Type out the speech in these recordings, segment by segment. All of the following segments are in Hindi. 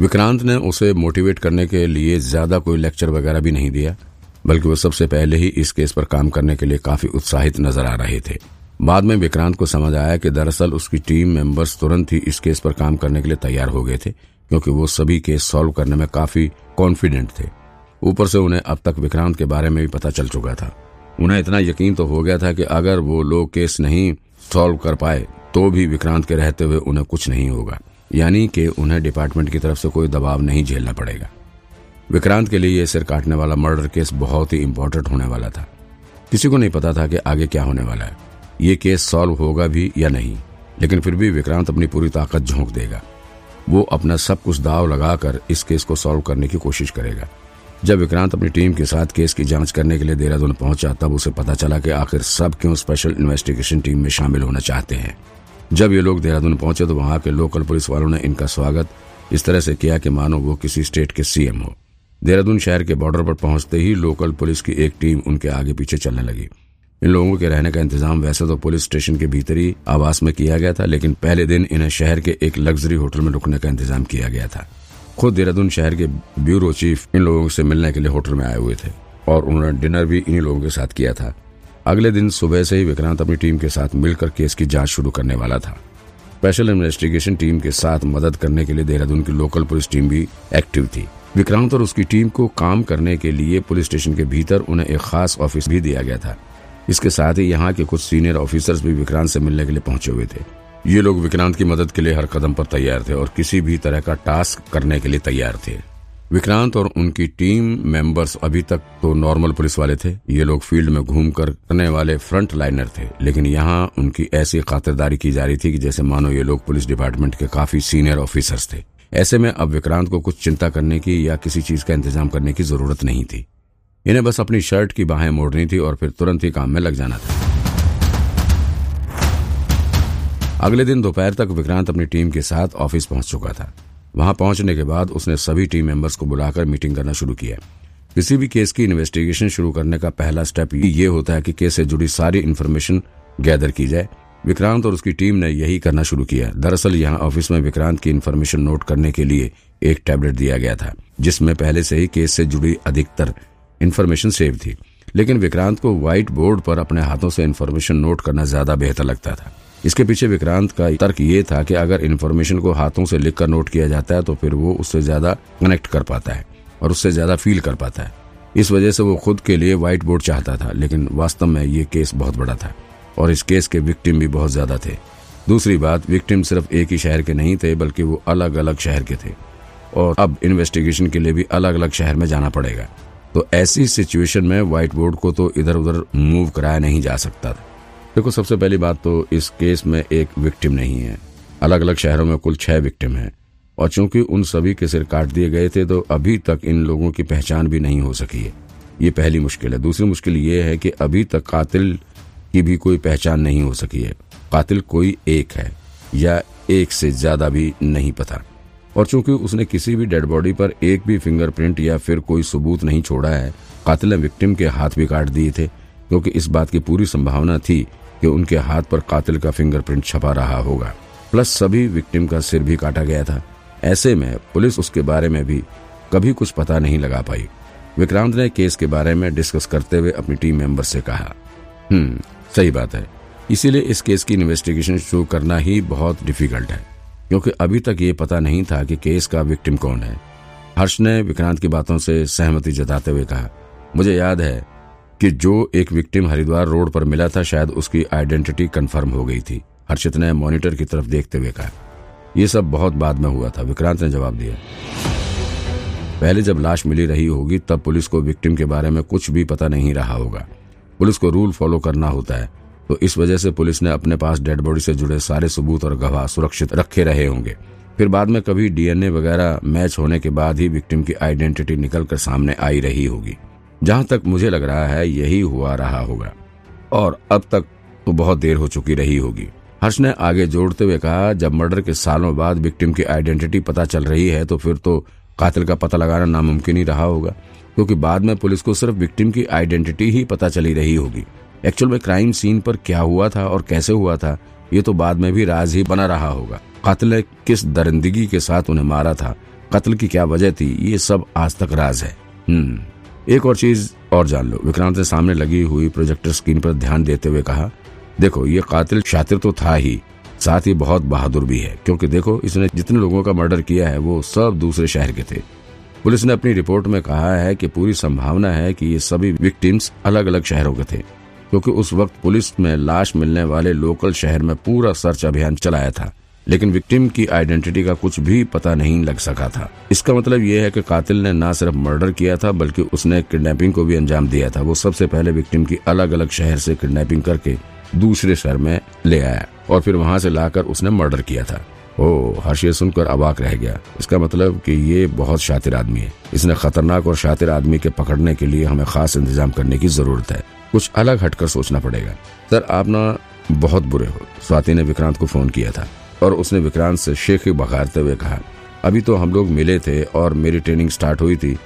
विक्रांत ने उसे मोटिवेट करने के लिए ज़्यादा कोई लेक्चर वगैरह भी नहीं दिया, बल्कि वो सबसे पहले ही इस केस पर काम करने के लिए काफ़ी उत्साहित नज़र आ रहे थे। बाद में विक्रांत को समझ आया कि दरअसल उसकी टीम मेंबर्स तुरंत ही इस केस पर काम करने के लिए तैयार हो गए थे, क्योंकि वो सभी केस सॉल्व करने में काफ़ी कॉन्फिडेंट थे। ऊपर से उन्हें अब तक विक्रांत के बारे में भी पता चल चुका था। उन्हें इतना यकीन तो हो गया था कि अगर वो लोग केस नहीं सॉल्व कर पाए तो भी विक्रांत के रहते हुए उन्हें कुछ नहीं होगा। यानी कि उन्हें डिपार्टमेंट की तरफ़ से कोई दबाव नहीं झेलना पड़ेगा। विक्रांत के लिए यह सिर काटने वाला मर्डर केस बहुत ही इम्पोर्टेंट होने वाला था। किसी को नहीं पता था कि आगे क्या होने वाला है। ये केस सॉल्व होगा भी या नहीं, लेकिन फिर भी विक्रांत अपनी पूरी ताकत झोंक देगा। वो अपना सब कुछ दाव लगाकर इस केस को सॉल्व करने की कोशिश करेगा। जब विक्रांत अपनी टीम के साथ केस की जाँच करने के लिए देहरादून पहुँचा, तब उसे पता चला कि आखिर सब क्यों स्पेशल इन्वेस्टिगेशन टीम में शामिल होना चाहते हैं। जब ये लोग देहरादून पहुँचे तो वहाँ के लोकल पुलिस वालों ने इनका स्वागत, इस तरह से किया कि मानो वो किसी स्टेट के सीएम हो। देहरादून शहर के बॉर्डर पर पहुँचते ही लोकल पुलिस की एक टीम उनके आगे पीछे चलने लगी। इन लोगों के रहने का इंतज़ाम वैसे तो पुलिस स्टेशन के भीतर ही आवास में किया गया था, लेकिन पहले दिन इन्हें शहर के एक लग्जरी होटल में रुकने का इंतज़ाम किया गया था। खुद देहरादून शहर के ब्यूरो चीफ इन लोगों से मिलने के लिए होटल में आए हुए थे, और उन्होंने डिनर भी इन्हीं लोगों के साथ किया था। अगले दिन सुबह से ही विक्रांत अपनी टीम के साथ मिलकर केस की जाँच शुरू करने वाला था। स्पेशल इन्वेस्टिगेशन टीम के साथ मदद करने के लिए देहरादून की लोकल पुलिस टीम भी एक्टिव थी। विक्रांत और उसकी टीम को काम करने के लिए पुलिस स्टेशन के भीतर उन्हें एक खास ऑफ़िस भी दिया गया था। इसके साथ ही यहाँ के कुछ सीनियर ऑफिसर्स भी विक्रांत से मिलने के लिए पहुँचे हुए थे। ये लोग विक्रांत की मदद के लिए हर कदम पर तैयार थे और किसी भी तरह का टास्क करने के लिए तैयार थे। विक्रांत और उनकी टीम मेंबर्स अभी तक तो नॉर्मल पुलिस वाले थे। ये लोग फ़ील्ड में घूम कर करने वाले फ्रंट लाइनर थे। लेकिन यहाँ उनकी ऐसी खातिरदारी की जा रही थी कि जैसे मानो ये लोग पुलिस डिपार्टमेंट के काफ़ी सीनियर ऑफिसर्स थे। ऐसे में अब विक्रांत को कुछ चिंता करने की या किसी चीज़ का इंतज़ाम करने की ज़रूरत नहीं थी। इन्हें बस अपनी शर्ट की बाहें मोड़नी थी और फिर तुरंत ही काम में लग जाना था। अगले दिन दोपहर तक विक्रांत अपनी टीम के साथ ऑफ़िस पहुँच चुका था। वहाँ पहुँचने के बाद उसने सभी टीम मेंबर्स को बुलाकर मीटिंग करना शुरू किया। किसी भी केस की इन्वेस्टिगेशन शुरू करने का पहला स्टेप ये होता है कि केस से जुड़ी सारी इन्फॉर्मेशन गैदर की जाए। विक्रांत और उसकी टीम ने यही करना शुरू किया। दरअसल यहाँ ऑफ़िस में विक्रांत की इन्फॉर्मेशन नोट करने के लिए एक टैबलेट दिया गया था, जिसमें पहले से ही केस से जुड़ी अधिकतर इन्फॉर्मेशन सेव थी। लेकिन विक्रांत को व्हाइट बोर्ड पर अपने हाथों से इन्फॉर्मेशन नोट करना ज़्यादा बेहतर लगता था। इसके पीछे विक्रांत का तर्क ये था कि अगर इन्फॉर्मेशन को हाथों से लिखकर नोट किया जाता है तो फिर वो उससे ज़्यादा कनेक्ट कर पाता है और उससे ज़्यादा फील कर पाता है। इस वजह से वो खुद के लिए व्हाइट बोर्ड चाहता था, लेकिन वास्तव में ये केस बहुत बड़ा था और इस केस के विक्टिम भी बहुत ज़्यादा थे। दूसरी बात विक्टिम सिर्फ़ एक ही शहर के नहीं थे, बल्कि वो अलग अलग शहर के थे और अब इन्वेस्टिगेशन के लिए भी अलग अलग शहर में जाना पड़ेगा। तो ऐसी सिचुएशन में व्हाइट बोर्ड को तो इधर उधर मूव कराया नहीं जा सकता था। देखो, सबसे पहली बात तो इस केस में एक विक्टिम नहीं है। अलग अलग शहरों में कुल छह विक्टिम हैं। और चूँकि उन सभी के सिर काट दिए गए थे तो अभी तक इन लोगों की पहचान भी नहीं हो सकी है। ये पहली मुश्किल है। दूसरी मुश्किल ये है कि अभी तक कातिल की भी कोई पहचान नहीं हो सकी है। कातिल कोई एक है, या एक से ज़्यादा भी नहीं पता। और चूँकि उसने किसी भी डेड बॉडी पर एक भी फिंगरप्रिंट या फिर कोई सबूत नहीं छोड़ा है, कातिल ने विक्टिम के हाथ भी काट दिए थे, क्योंकि इस बात की पूरी संभावना थी कि उनके हाथ पर कातिल का फिंगरप्रिंट छपा रहा होगा। प्लस सभी विक्टिम का सिर भी काटा गया था। ऐसे में पुलिस उसके बारे में भी कभी कुछ पता नहीं लगा पाई। विक्रांत ने केस के बारे में डिस्कस करते हुए अपनी टीम मेंबर से कहा हम्म सही बात है। इसीलिए इस केस की इन्वेस्टिगेशन शुरू करना ही बहुत डिफ़िकल्ट है, क्योंकि अभी तक ये पता नहीं था कि केस का विक्टिम कौन है। हर्ष ने विक्रांत की बातों से सहमति जताते हुए कहा, मुझे याद है कि जो एक विक्टिम हरिद्वार रोड पर मिला था, शायद उसकी आइडेंटिटी कंफर्म हो गई थी। हर्षित ने मॉनिटर की तरफ़ देखते हुए कहा यह सब बहुत बाद में हुआ था। विक्रांत ने जवाब दिया, पहले जब लाश मिली रही होगी, तब पुलिस को विक्टिम के बारे में कुछ भी पता नहीं रहा होगा। पुलिस को रूल फॉलो करना होता है तो इस वजह से पुलिस ने अपने पास डेड बॉडी से जुड़े सारे सबूत और गवाह सुरक्षित रखे रहे होंगे। फिर बाद में कभी डीएनए वगैरह मैच होने के बाद ही विक्टिम की आइडेंटिटी निकलकर सामने आई रही होगी। जहाँ तक मुझे लग रहा है, यही हुआ रहा होगा। और अब तक तो बहुत देर हो चुकी रही होगी। हर्ष ने आगे जोड़ते हुए कहा, जब मर्डर के सालों बाद विक्टिम की आइडेंटिटी पता चल रही है तो फिर तो कातिल का पता लगाना नामुमकिन ही रहा होगा, क्योंकि बाद में पुलिस को सिर्फ़ विक्टिम की आइडेंटिटी ही पता चली रही होगी। एक्चुअल में क्राइम सीन पर क्या हुआ था और कैसे हुआ था, ये तो बाद में भी राज ही बना रहा होगा। कातिल ने किस दरिंदगी के साथ उन्हें मारा था, कत्ल की क्या वजह थी, ये सब आज तक राज है। हम्म। एक और चीज़ और जान लो। विक्रांत ने सामने लगी हुई प्रोजेक्टर स्क्रीन पर ध्यान देते हुए कहा, देखो, ये कातिल शातिर तो था ही, साथ ही बहुत बहादुर भी है, क्योंकि देखो, इसने जितने लोगों का मर्डर किया है, वो सब दूसरे शहर के थे। पुलिस ने अपनी रिपोर्ट में कहा है कि पूरी संभावना है कि ये सभी विक्टिम्स अलग अलग शहरों के थे, क्योंकि उस वक्त पुलिस में लाश मिलने वाले लोकल शहर में पूरा सर्च अभियान चलाया था। लेकिन विक्टिम की आइडेंटिटी का कुछ भी पता नहीं लग सका था। इसका मतलब ये है कि कातिल ने न सिर्फ़ मर्डर किया था, बल्कि उसने किडनैपिंग को भी अंजाम दिया था। वो सबसे पहले विक्टिम की अलग अलग शहर से किडनैपिंग करके दूसरे शहर में ले आया और फिर वहाँ से लाकर उसने मर्डर किया था। ओ हर्ष सुनकर अबाक रह गया। इसका मतलब कि ये बहुत शातिर आदमी है। इसने खतरनाक और शातिर आदमी के पकड़ने के लिए हमें खास इंतज़ाम करने की ज़रूरत है। कुछ अलग हटकर सोचना पड़ेगा। सर, आप ना बहुत बुरे हो। स्वाति ने विक्रांत को फ़ोन किया था। और उसने विक्रांत से शेख बघारते हुए कहा अभी तो हम लोग मिले थे और मेरी ट्रेनिंग स्टार्ट हुई थी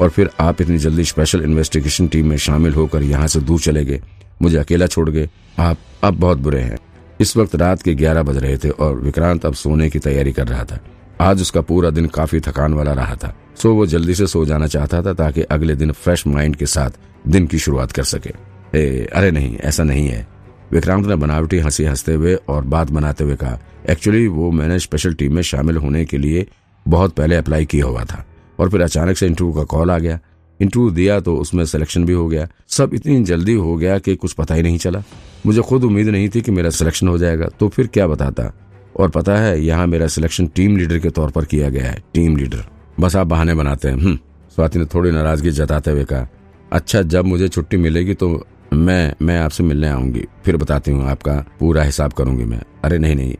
और फिर आप इतनी जल्दी स्पेशल इन्वेस्टिगेशन टीम में शामिल होकर यहाँ से दूर चले गए। मुझे अकेला छोड़ गए। आप अब बहुत बुरे हैं। इस वक्त रात के ग्यारह बज रहे थे और विक्रांत अब सोने की तैयारी कर रहा था। आज उसका पूरा दिन काफ़ी थकान वाला रहा था। सो वो जल्दी से सो जाना चाहता था ताकि अगले दिन फ्रेश माइंड के साथ दिन की शुरुआत कर सके। ए, अरे नहीं ऐसा नहीं है। विक्रांत ने बनावटी हँसी हँसते हुए और बात बनाते हुए कहा एक्चुअली वो मैंने स्पेशल टीम में शामिल होने के लिए बहुत पहले अप्लाई किया हुआ था और फिर अचानक से इंटरव्यू का कॉल आ गया। इंटरव्यू दिया तो उसमें सिलेक्शन भी हो गया। सब इतनी जल्दी हो गया कि कुछ पता ही नहीं चला। मुझे खुद उम्मीद नहीं थी कि मेरा सिलेक्शन हो जाएगा। तो फिर क्या बताता? और पता है, यहाँ मेरा सिलेक्शन टीम लीडर के तौर पर किया गया है। टीम लीडर बस आप बहाने बनाते हैं। हम्म। स्वाति ने थोड़ी नाराज़गी जताते हुए कहा अच्छा जब मुझे छुट्टी मिलेगी तो मैं मैं आपसे मिलने आऊँगी, फिर बताती हूँ, आपका पूरा हिसाब करूँगी मैं। अरे नहीं नहीं,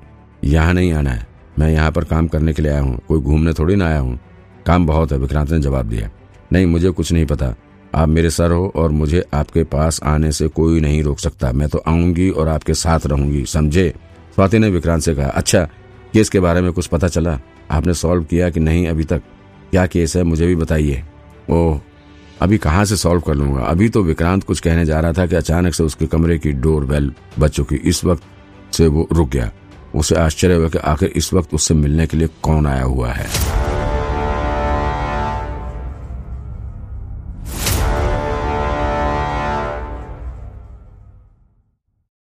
यहाँ नहीं आना है। मैं यहाँ पर काम करने के लिए आया हूँ, कोई घूमने थोड़ी ना आया हूँ। काम बहुत है, विक्रांत ने जवाब दिया। नहीं, मुझे कुछ नहीं पता। आप मेरे सर हो और मुझे आपके पास आने से कोई नहीं रोक सकता। मैं तो आऊँगी और आपके साथ रहूँगी, समझे? स्वाति ने विक्रांत से कहा अच्छा केस के बारे में कुछ पता चला? आपने सॉल्व किया कि नहीं अभी तक? क्या केस है? मुझे भी बताइए। ओह अभी कहाँ से सॉल्व कर लूँगा? अभी तो विक्रांत कुछ कहने जा रहा था कि अचानक से उसके कमरे की डोर बेल बच चुकी इस वक्त से वो रुक गया। उसे आश्चर्य हुआ कि आखिर इस वक्त उससे मिलने के लिए कौन आया हुआ है?